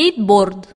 سكيت بورد.